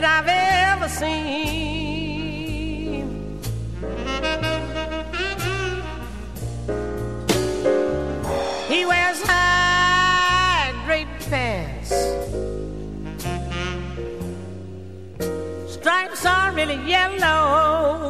that I've ever seen. He wears high draped pants. Stripes are really yellow.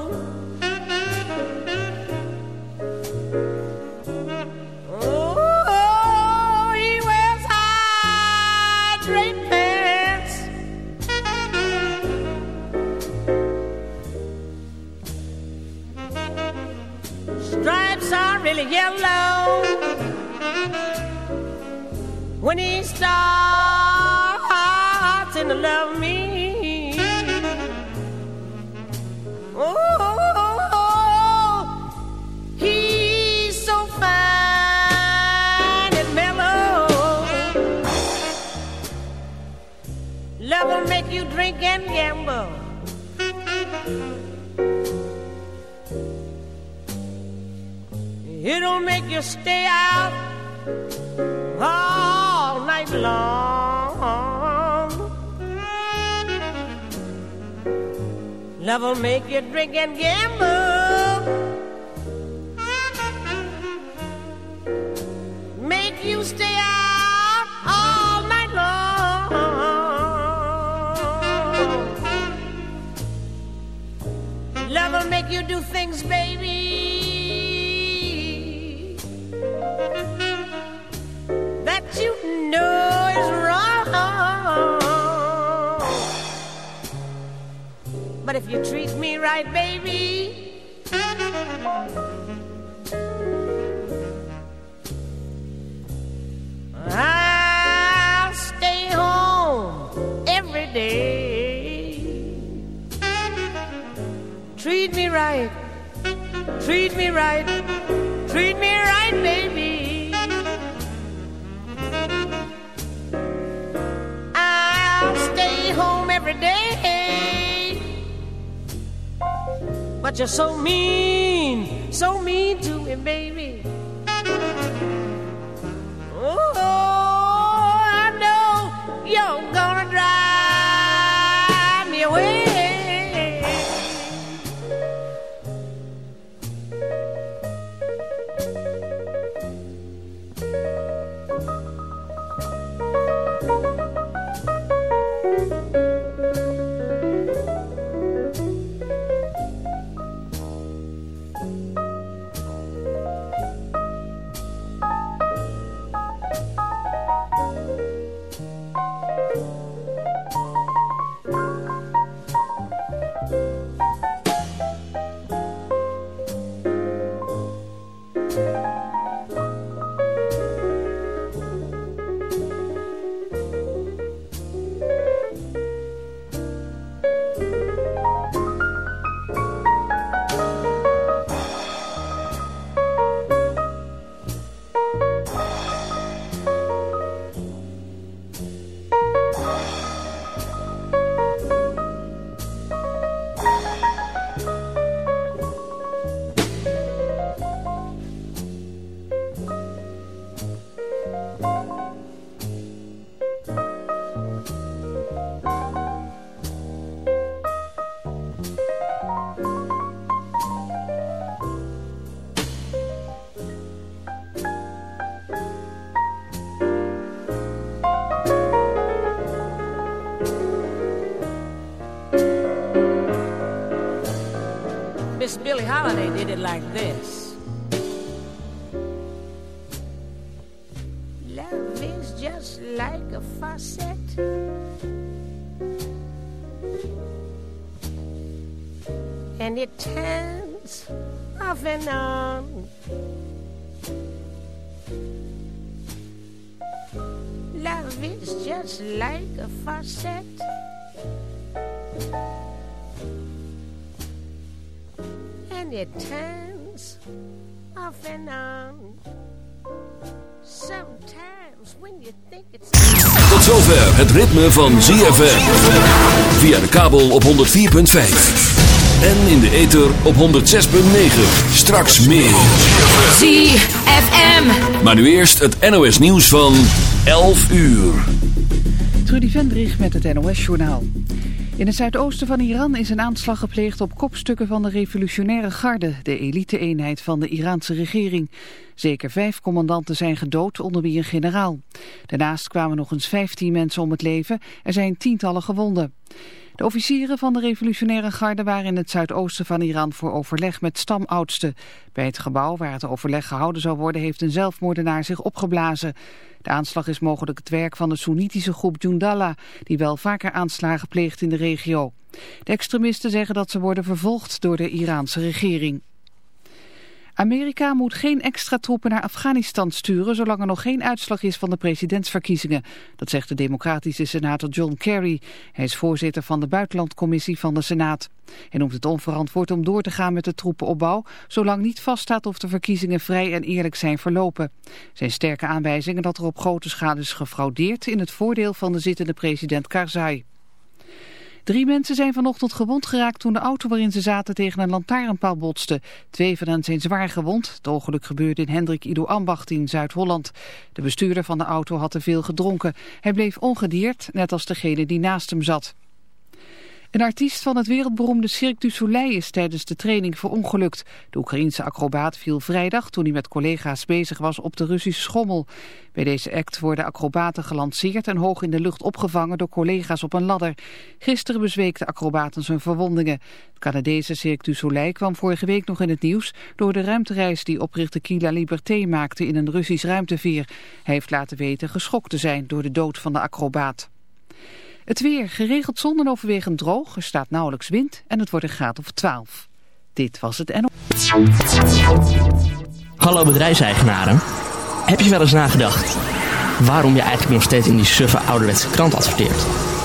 When he starts to love me. Oh, he's so fine and mellow. Love will make you drink and gamble. It'll make you stay out long. Love will make you drink and gamble. Make you stay out all night long. Love will make you do things, baby. You treat me right, baby. I'll stay home every day. Treat me right, treat me right, You're so mean, so mean to me, baby. Like this. Love is just like a faucet. And it turns off and on. Love is just like a faucet. It turns off and on. Sometimes when you think it's. Tot zover het ritme van ZFM. Via de kabel op 104.5. En in de ether op 106.9. Straks meer. ZFM. Maar nu eerst het NOS nieuws van 11 uur. Trudy Vendrich met het NOS-journaal. In het zuidoosten van Iran is een aanslag gepleegd op kopstukken van de revolutionaire garde, de elite-eenheid van de Iraanse regering. Zeker vijf commandanten zijn gedood, onder wie een generaal. Daarnaast kwamen nog eens vijftien mensen om het leven. Er zijn tientallen gewonden. De officieren van de revolutionaire garde waren in het zuidoosten van Iran voor overleg met stamoudsten. Bij het gebouw waar het overleg gehouden zou worden heeft een zelfmoordenaar zich opgeblazen. De aanslag is mogelijk het werk van de Soenitische groep Jundallah, die wel vaker aanslagen pleegt in de regio. De extremisten zeggen dat ze worden vervolgd door de Iraanse regering. Amerika moet geen extra troepen naar Afghanistan sturen zolang er nog geen uitslag is van de presidentsverkiezingen. Dat zegt de democratische senator John Kerry. Hij is voorzitter van de buitenlandcommissie van de Senaat. Hij noemt het onverantwoord om door te gaan met de troepenopbau, zolang niet vaststaat of de verkiezingen vrij en eerlijk zijn verlopen. Zijn sterke aanwijzingen dat er op grote schaal is gefraudeerd in het voordeel van de zittende president Karzai. Drie mensen zijn vanochtend gewond geraakt toen de auto waarin ze zaten tegen een lantaarnpaal botste. Twee van hen zijn zwaar gewond. Het ongeluk gebeurde in Hendrik Ido Ambacht in Zuid-Holland. De bestuurder van de auto had te veel gedronken. Hij bleef ongedeerd, net als degene die naast hem zat. Een artiest van het wereldberoemde Cirque du Soleil is tijdens de training verongelukt. De Oekraïense acrobaat viel vrijdag toen hij met collega's bezig was op de Russische schommel. Bij deze act worden acrobaten gelanceerd en hoog in de lucht opgevangen door collega's op een ladder. Gisteren bezweek de acrobaten zijn verwondingen. Het Canadese Cirque du Soleil kwam vorige week nog in het nieuws door de ruimtereis die oprichter Kila Liberté maakte in een Russisch ruimteveer. Hij heeft laten weten geschokt te zijn door de dood van de acrobaat. Het weer, geregeld zon en overwegend droog. Er staat nauwelijks wind en het wordt een graad of 12. Dit was het NO. Hallo bedrijfseigenaren. Heb je wel eens nagedacht waarom je eigenlijk nog steeds in die suffe ouderwetse krant adverteert?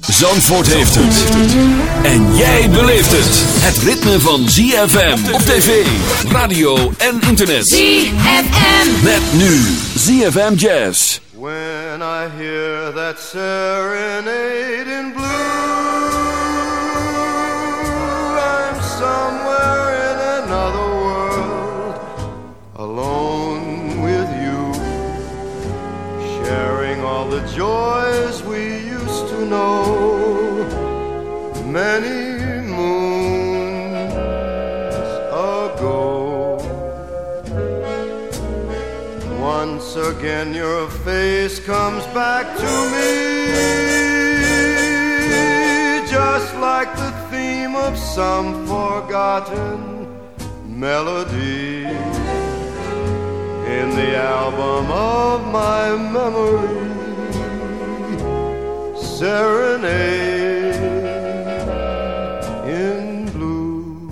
Zandvoort heeft het. En jij beleeft het. Het ritme van ZFM op tv, radio en internet. ZFM. Met nu ZFM Jazz. When I hear that serenade in blue, I'm somewhere in another world, alone with you, sharing all the joys we know. Many moons ago. Once again, your face comes back to me, just like the theme of some forgotten melody in the album of my memory. Serenade in blue.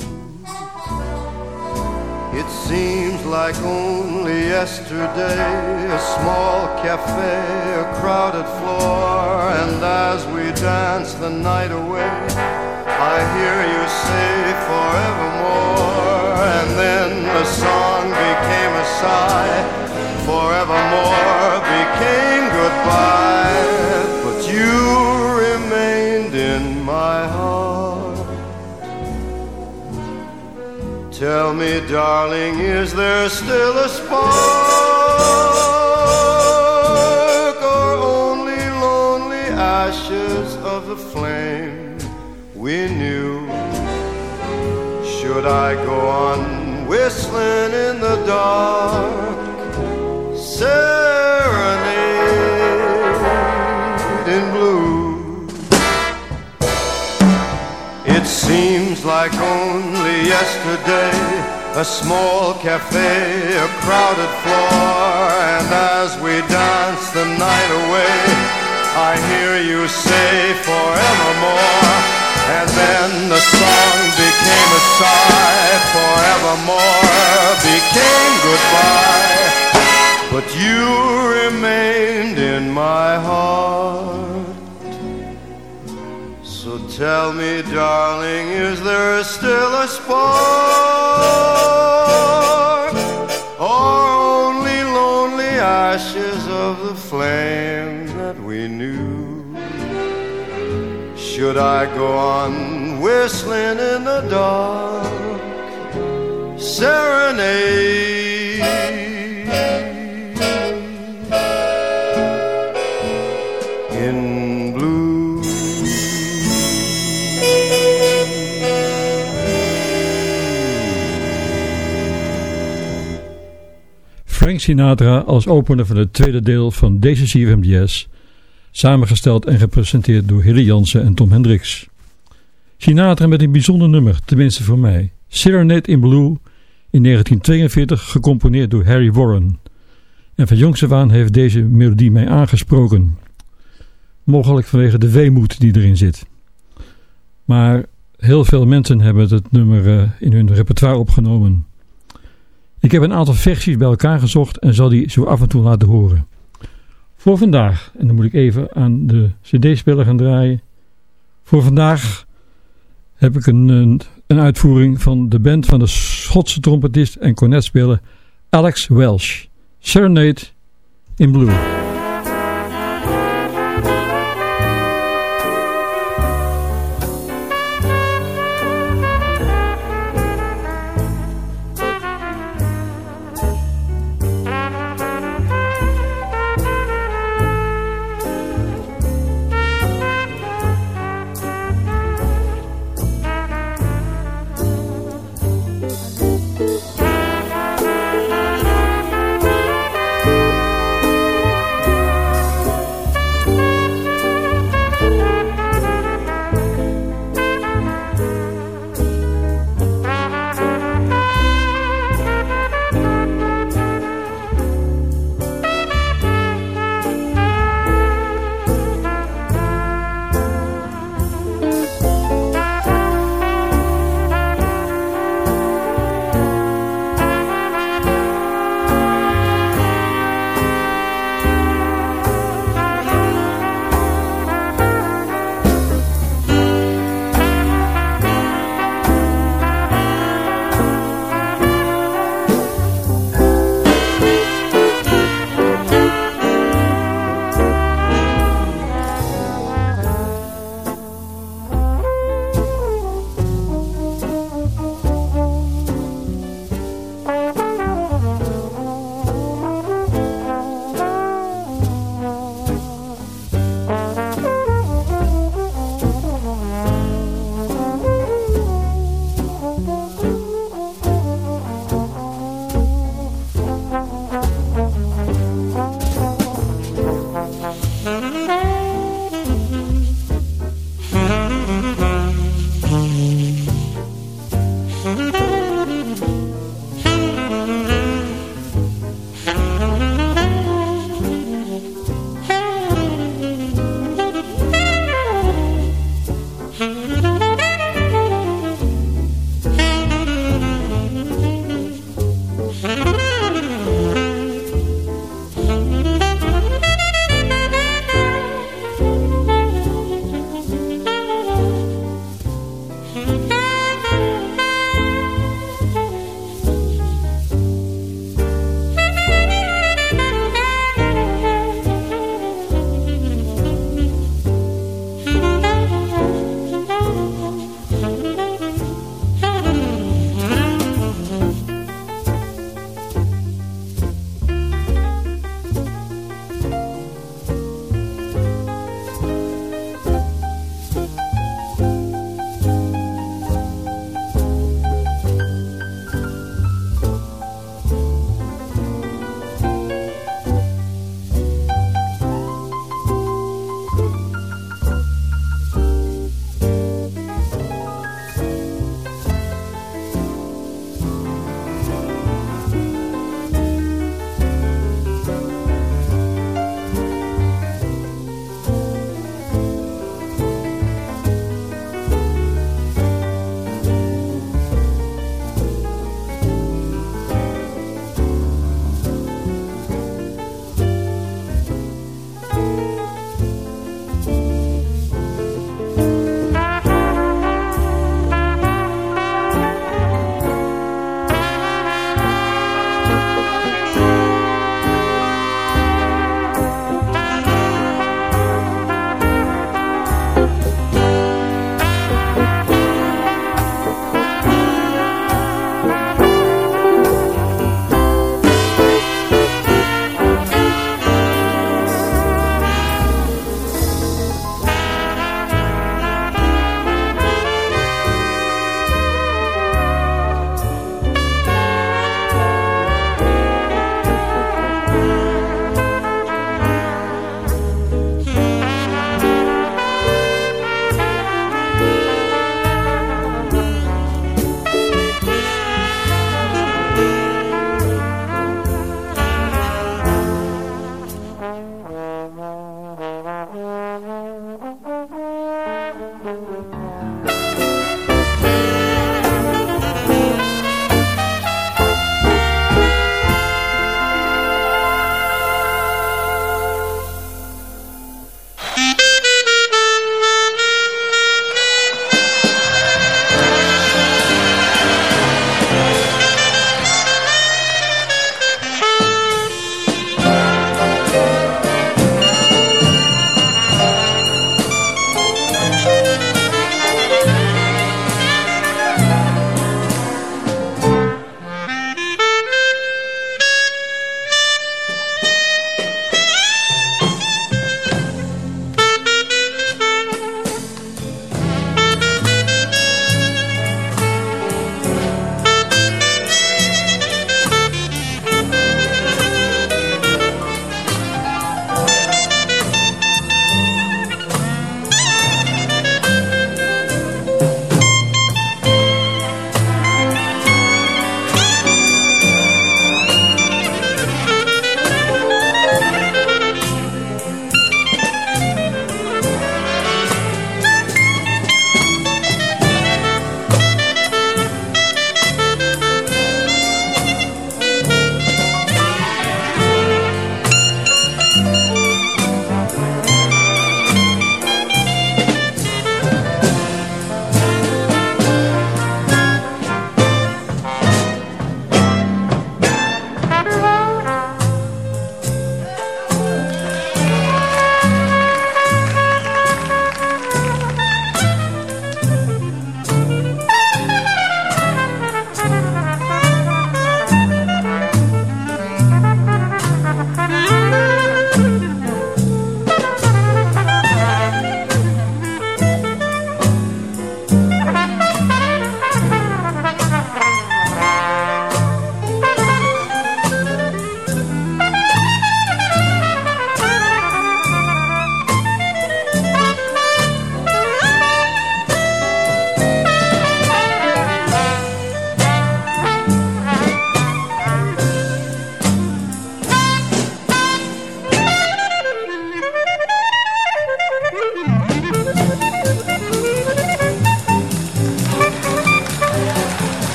It seems like only yesterday, a small cafe, a crowded floor, and as we dance the night away, I hear you say forevermore, and then the song became a sigh, forevermore became goodbye, my heart. Tell me, darling, is there still a spark or only lonely ashes of the flame we knew. Should I go on whistling in the dark? Serenade It seems like only yesterday a small cafe, a crowded floor, and as we dance the night away, I hear you say forevermore. And then the song became a sigh, forevermore became goodbye. But you remained in my heart. Tell me, darling, is there still a spark? Or only lonely ashes of the flame that we knew? Should I go on whistling in the dark? Serenade Sinatra als opener van het tweede deel van deze CFMDS, samengesteld en gepresenteerd door Hilly Jansen en Tom Hendricks. Sinatra met een bijzonder nummer, tenminste voor mij, Serenade in Blue, in 1942 gecomponeerd door Harry Warren. En van jongs af heeft deze melodie mij aangesproken. Mogelijk vanwege de weemoed die erin zit. Maar heel veel mensen hebben het nummer eh, in hun repertoire opgenomen. Ik heb een aantal versies bij elkaar gezocht en zal die zo af en toe laten horen. Voor vandaag, en dan moet ik even aan de cd-speler gaan draaien. Voor vandaag heb ik een, een, uitvoering van de band van de Schotse trompetist en cornetspeler Alex Welsh. Serenade in Blue.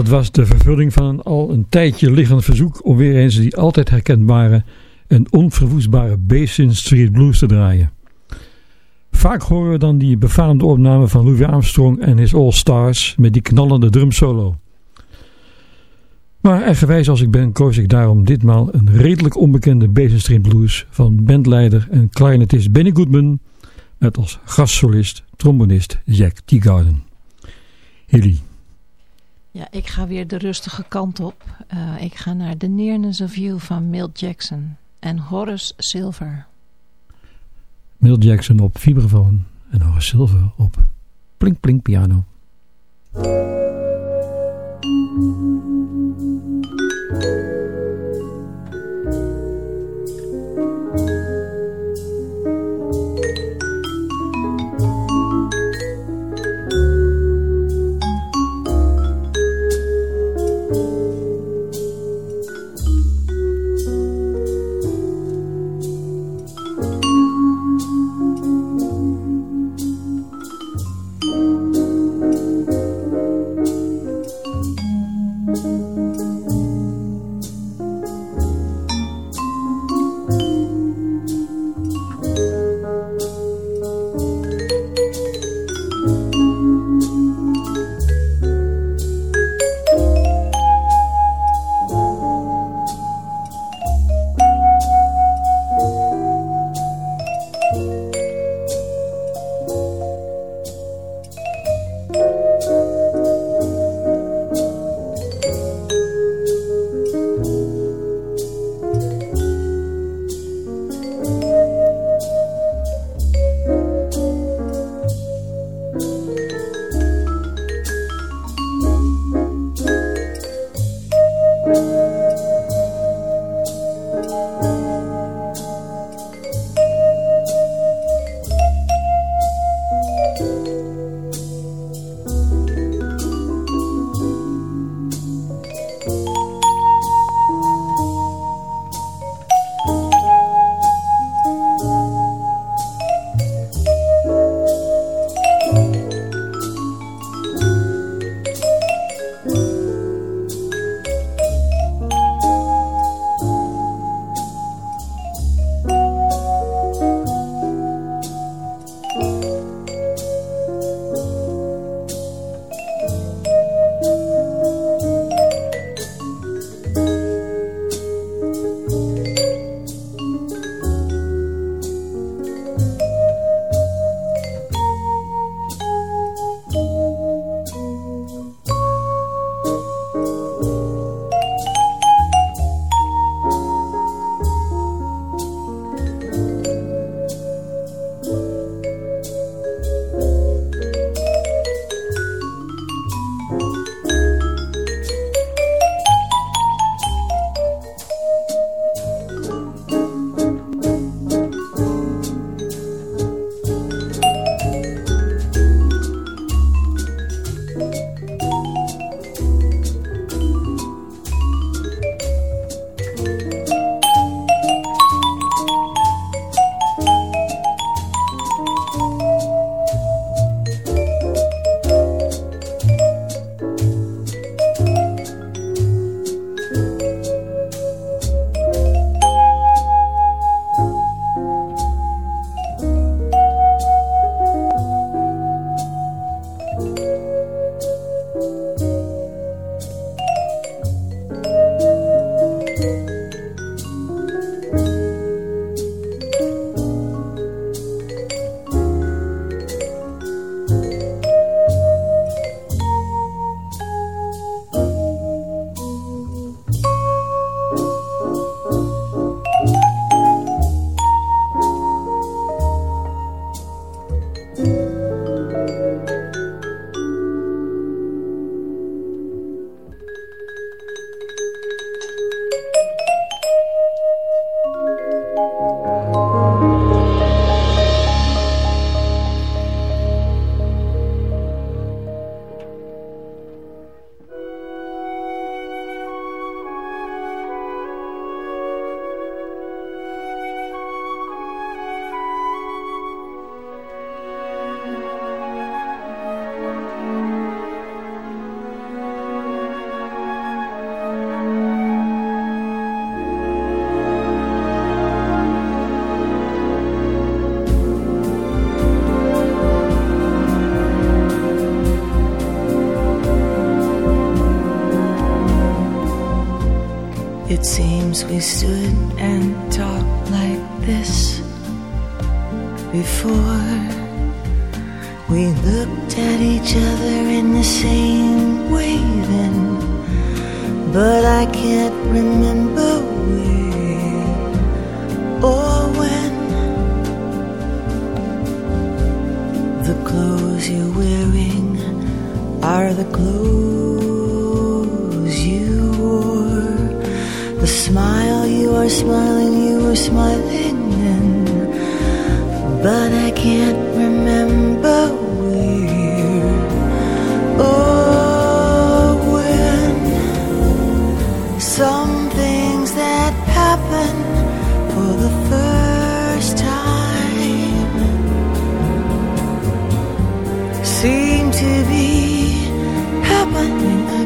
Dat was de vervulling van een al een tijdje liggend verzoek om weer eens die altijd herkenbare en onverwoestbare Basin Street Blues te draaien. Vaak horen we dan die befaamde opname van Louis Armstrong en his All Stars met die knallende drumsolo. Maar eigenwijs als ik ben, koos ik daarom ditmaal een redelijk onbekende Basin Street Blues van bandleider en clarinetist Benny Goodman met als gastsolist trombonist Jack Teagarden. Hilly. Ja, ik ga weer de rustige kant op. Eh, ik ga naar The Nearness of You van Milt Jackson en Horace Silver. Milt Jackson op vibrafoon en Horace Silver op plink plink piano.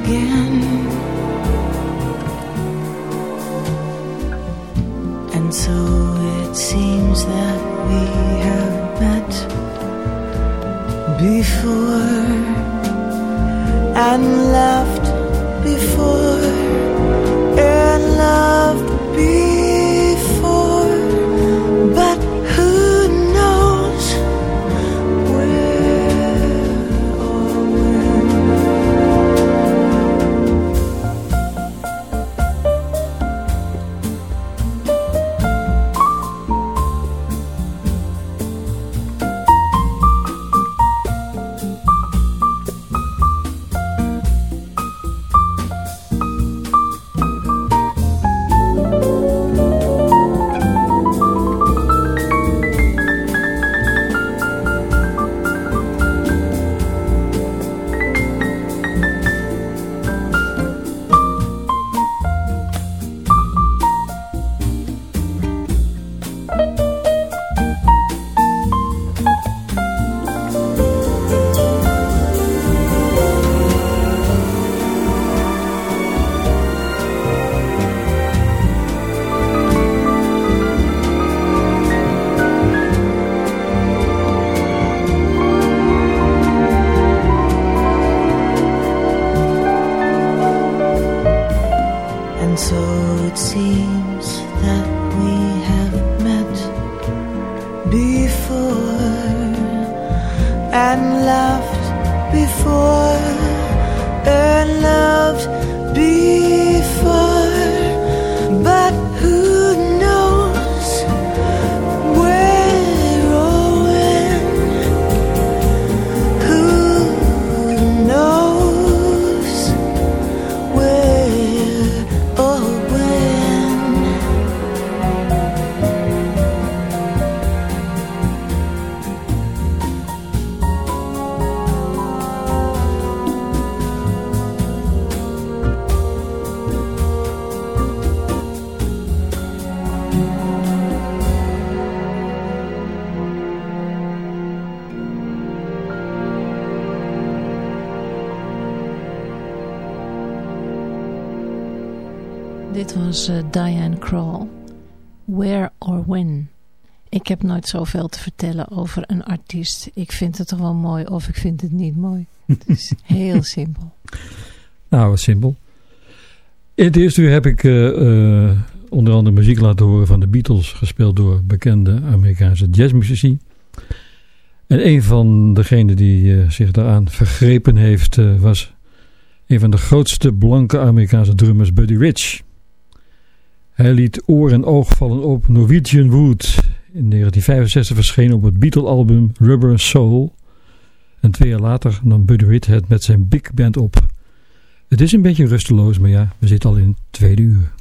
Again. And so it seems that we have met before and laughed Diane Kroll. Where or When. Ik heb nooit zoveel te vertellen over een artiest. Ik vind het toch wel mooi of ik vind het niet mooi. Het is heel simpel. Nou, wat simpel. In het eerste uur heb ik eh, eh, onder andere muziek laten horen van de Beatles, gespeeld door bekende Amerikaanse jazzmuzici. En een van degenen die eh, zich daaraan vergrepen heeft, was een van de grootste blanke Amerikaanse drummers, Buddy Rich. Hij liet oor en oog vallen op Norwegian Wood. In 1965 verscheen op het Beatle-album Rubber Soul. En twee jaar later nam Buddy Rich het met zijn big band op. Het is een beetje rusteloos, maar ja, we zitten al in het tweede uur.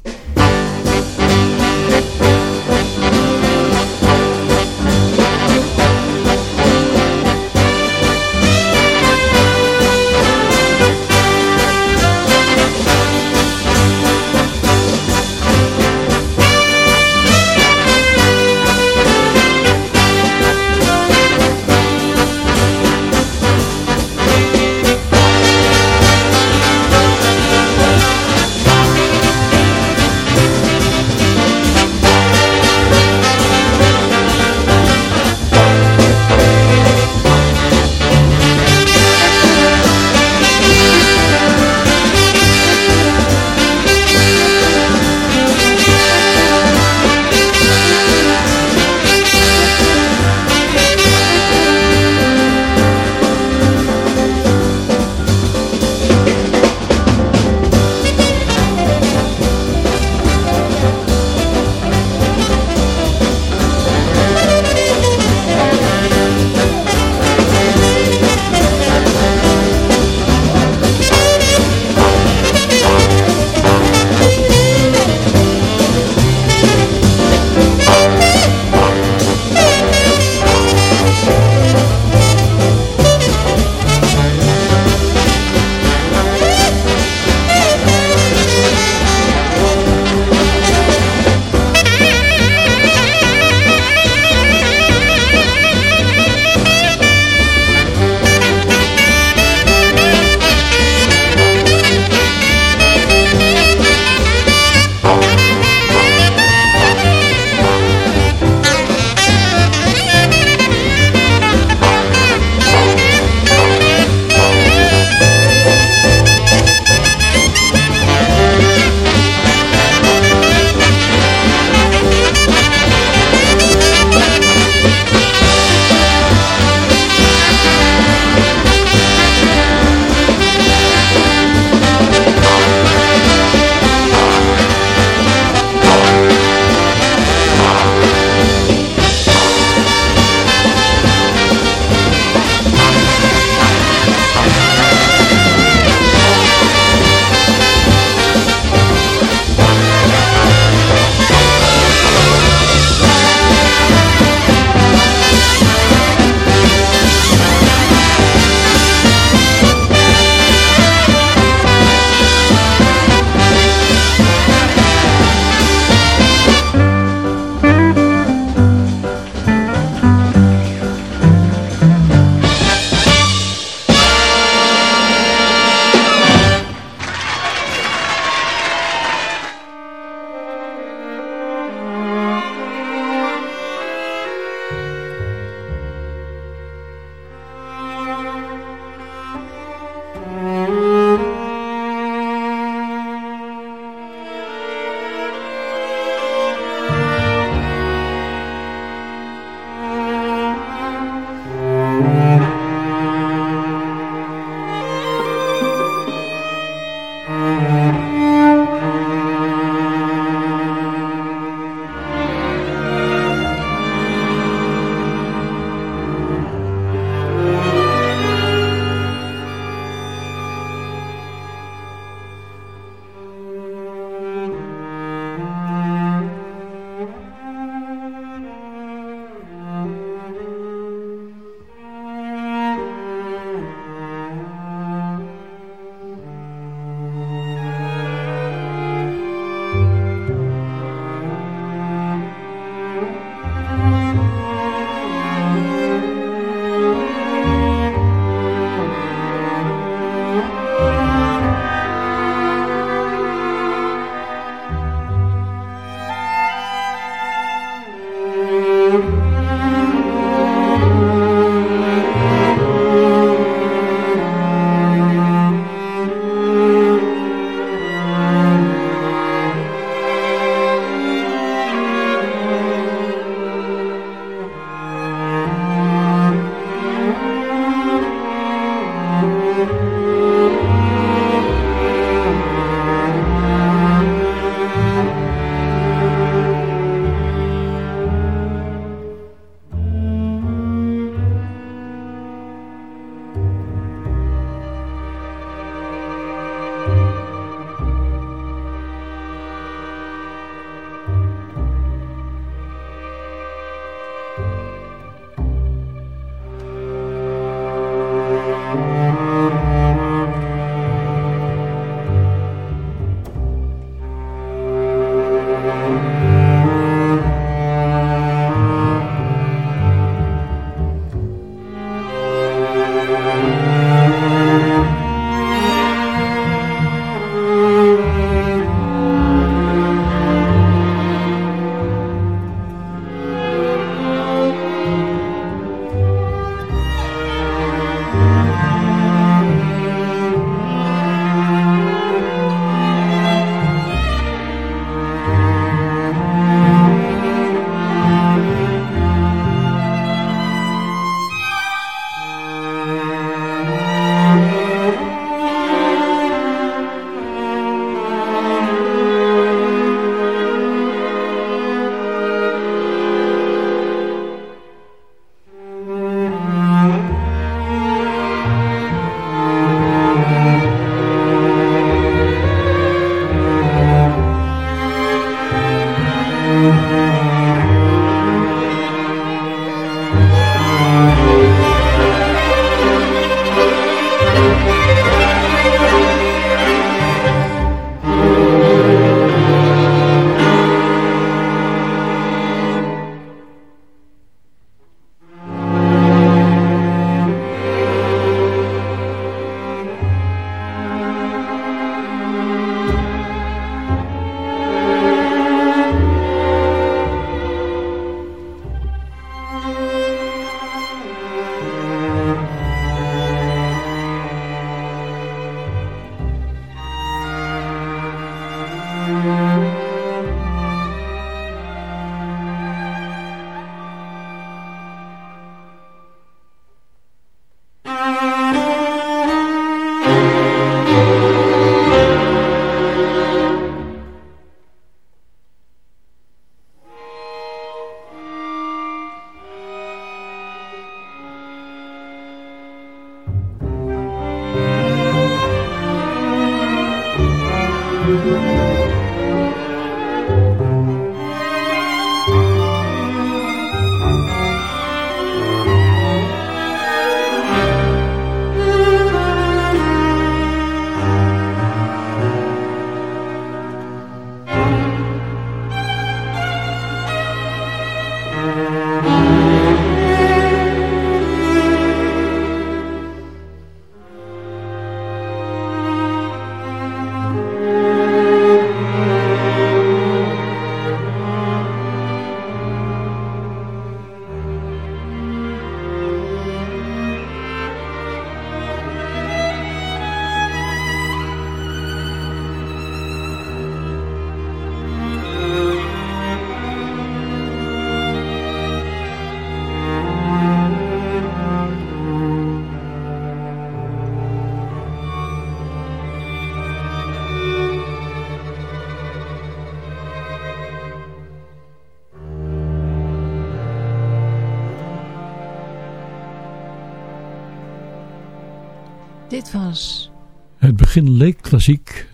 Klassiek.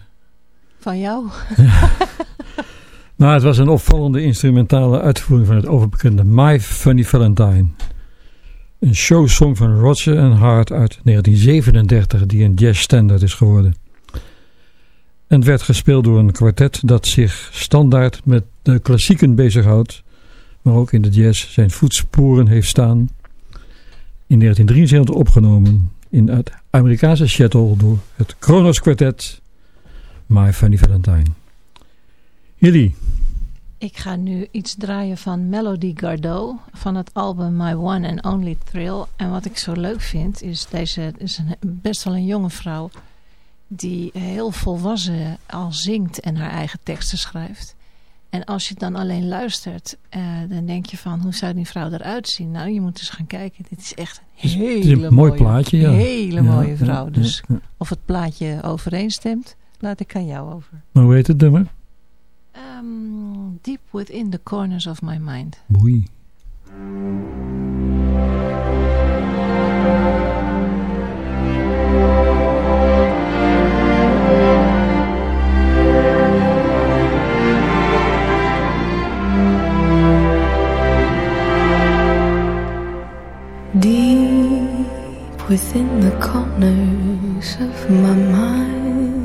Van jou? maar het was een opvallende instrumentale uitvoering van het overbekende My Funny Valentine. Een showsong van Roger and Hart uit 1937 die een jazzstandard is geworden. En werd gespeeld door een kwartet dat zich standaard met de klassieken bezighoudt, maar ook in de jazz zijn voetsporen heeft staan. In 1973 opgenomen in het Amerikaanse Seattle door het Kronos Quartet My Funny Valentine. Jullie? Ik ga nu iets draaien van Melody Gardot van het album My One and Only Thrill. En wat ik zo leuk vind is, deze is een, best wel een jonge vrouw die heel volwassen al zingt en haar eigen teksten schrijft. En als je dan alleen luistert, uh, dan denk je van, hoe zou die vrouw eruit zien? Nou, je moet eens gaan kijken. Dit is echt een hele een mooi plaatje, ja. hele mooie vrouw. dus of het plaatje overeenstemt, laat ik aan jou over. Maar hoe heet het nummer? Um, deep Within the Corners of My Mind. Boei. Within the corners of my mind,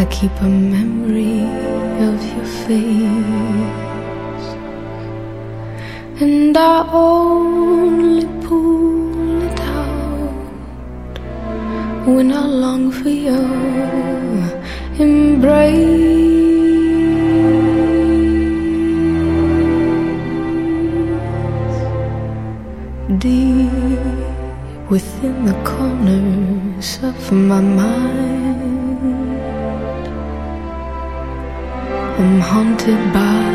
I keep a memory of your face, and I only pull it out when I long for your embrace. Deep within the corners of my mind. I'm haunted by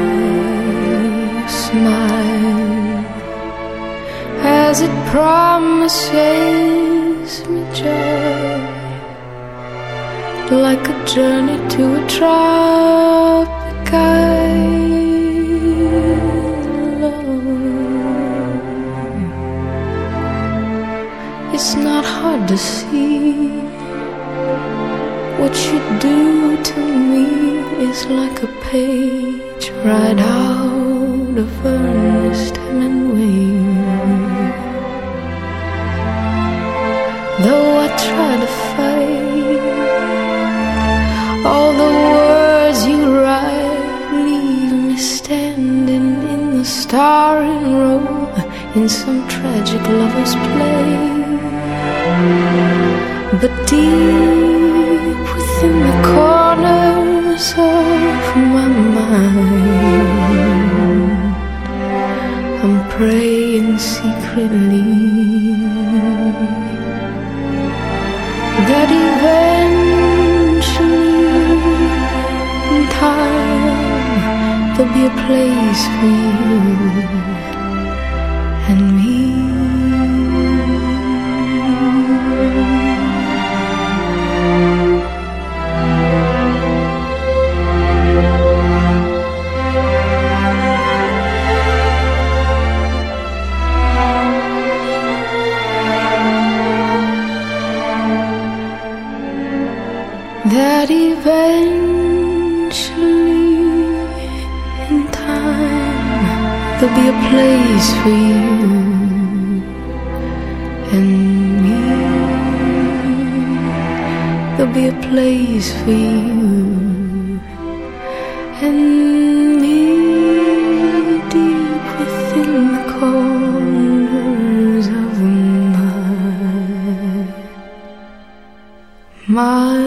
a smile as it promises me joy, like a journey to a tropic to see What you do to me is like a page right out of Ernest Hemingway Though I try to fight All the words you write Leave me standing in the starring row In some tragic lover's play but deep within the corners of my mind, I'm praying secretly that eventually, in time, there'll be a place for you a place for you and me. There'll be a place for you and me deep within the corners of my mind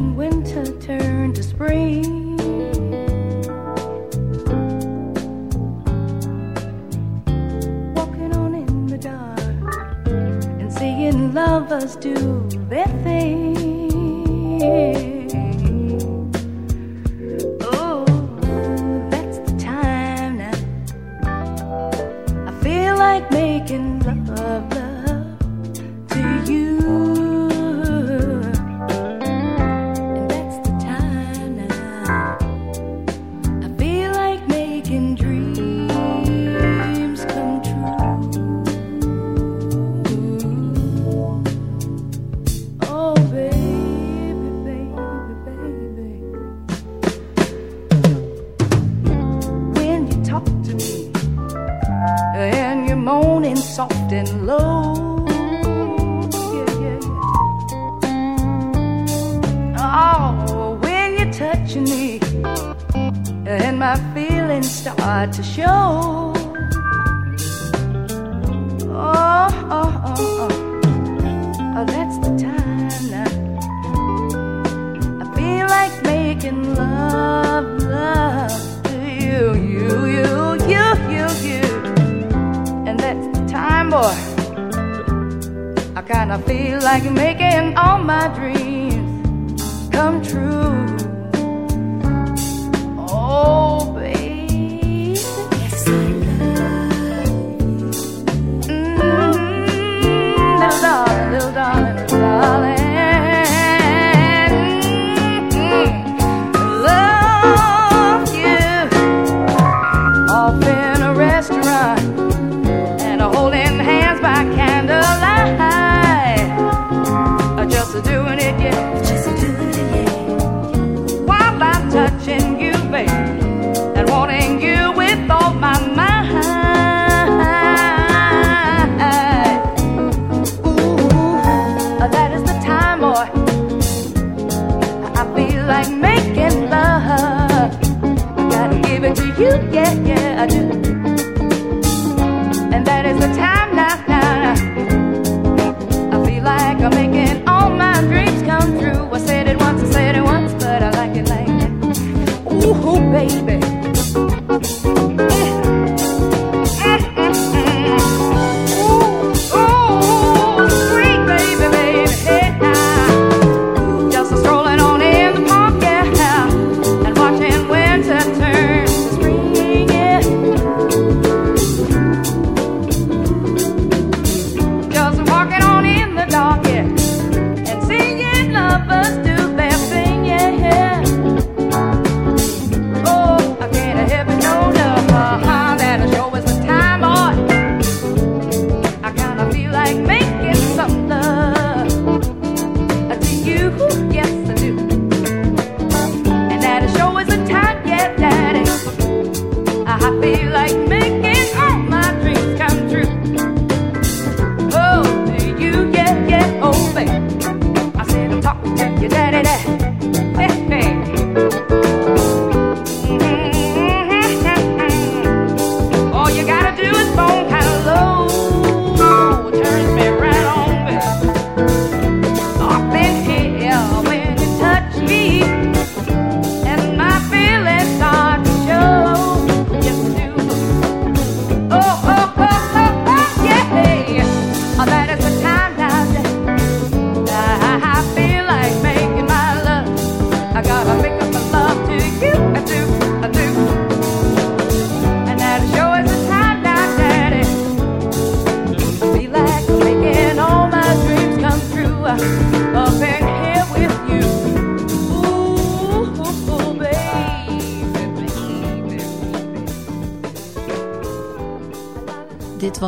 winter turned to spring. Walking on in the dark and seeing lovers do their thing.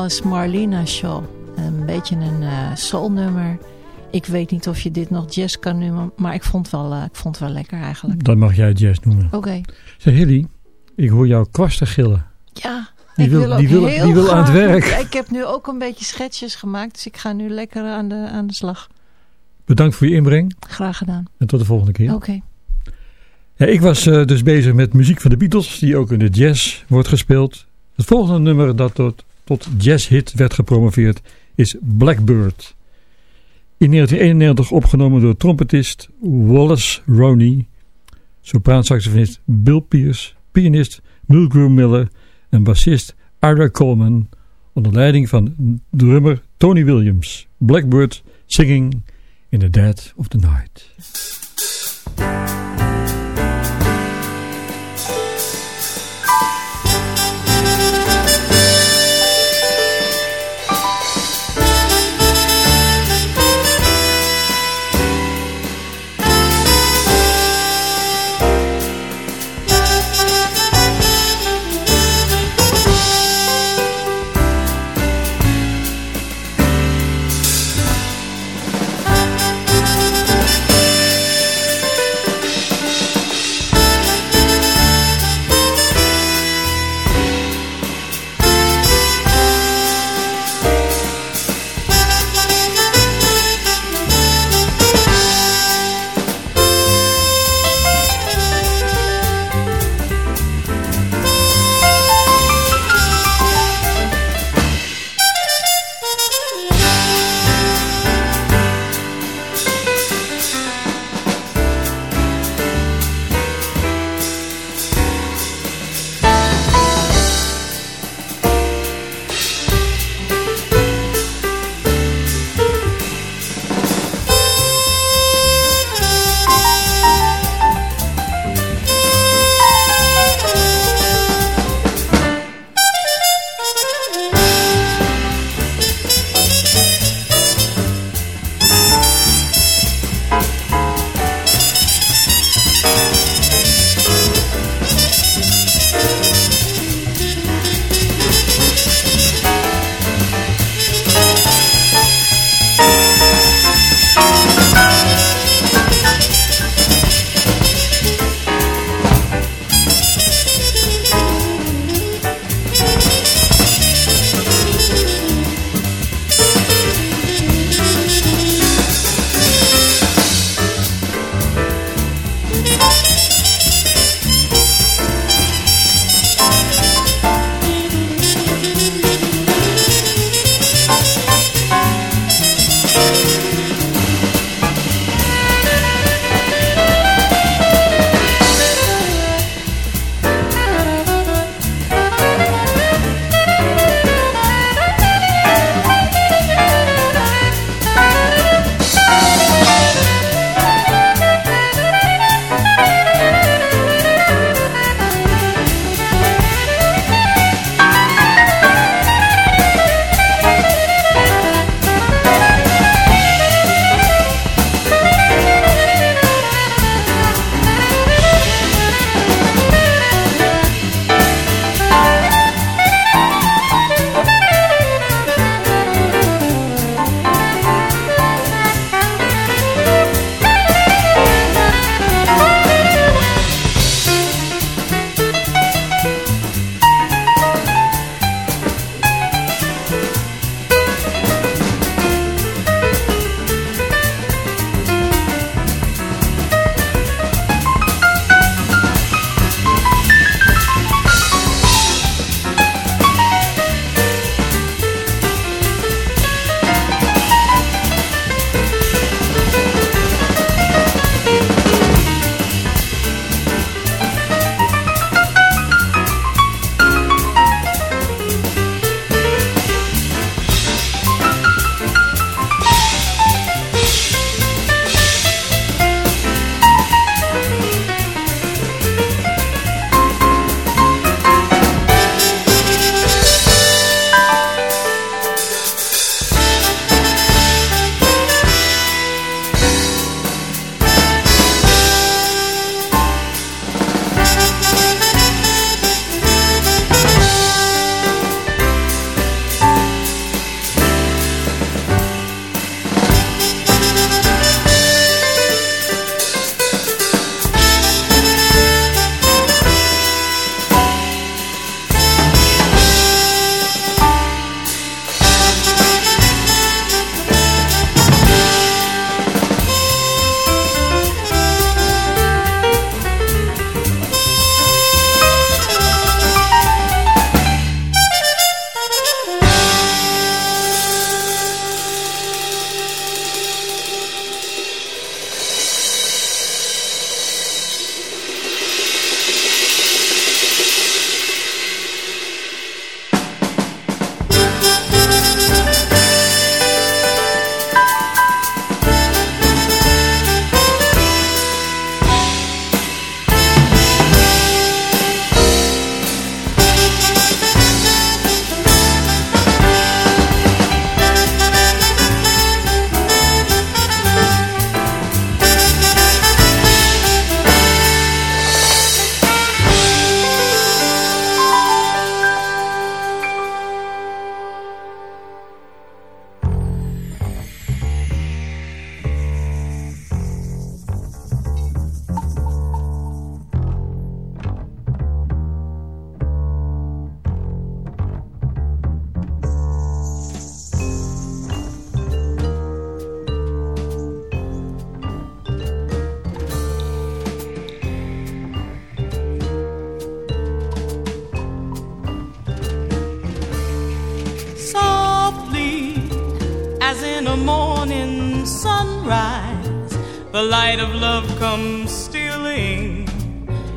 was Marlena Een beetje een uh, soulnummer. Ik weet niet of je dit nog jazz kan noemen, maar ik vond, wel, eh, ik vond het wel lekker eigenlijk. Dat mag jij jazz noemen. Oké. Okay. Zeg Hilly, ik hoor jou kwasten gillen. Ja, die ik wil, die wil, heel die aan het werk. Ik heb nu ook een beetje schetsjes gemaakt, dus ik ga nu lekker aan de, aan de slag. Bedankt voor je inbreng. Graag gedaan. En tot de volgende keer. Oké. Ja, ik was eh, dus bezig met muziek van de Beatles, die ook in de jazz wordt gespeeld. Het volgende nummer dat tot tot jazzhit werd gepromoveerd is Blackbird. In 1991 opgenomen door trompetist Wallace Roney, sopraansaxofonist Bill Pierce, pianist Mulgrew Miller en bassist Ira Coleman onder leiding van drummer Tony Williams. Blackbird singing in the dead of the night. Sunrise, the light of love comes stealing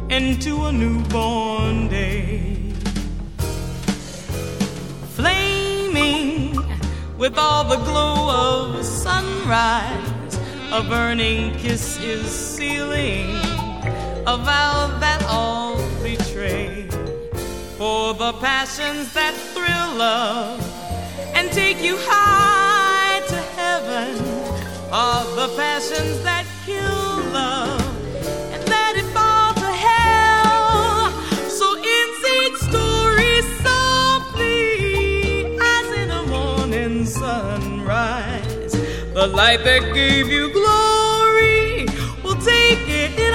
into a newborn day. Flaming with all the glow of sunrise, a burning kiss is sealing a vow that all betray. For the passions that thrill love and take you high are the passions that kill love and let it fall to hell. So softly as in a morning sunrise, the light that gave you glory will take it,